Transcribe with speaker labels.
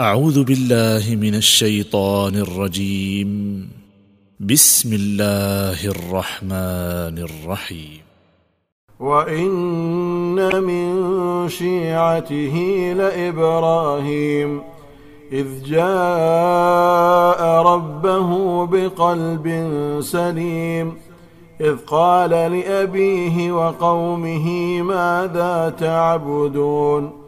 Speaker 1: أعوذ بالله من الشيطان الرجيم. بسم الله الرحمن الرحيم.
Speaker 2: وإن من شيعته لإبراهيم إذ جاء ربه بقلب سليم إذ قال لأبيه وقومه ماذا تعبدون؟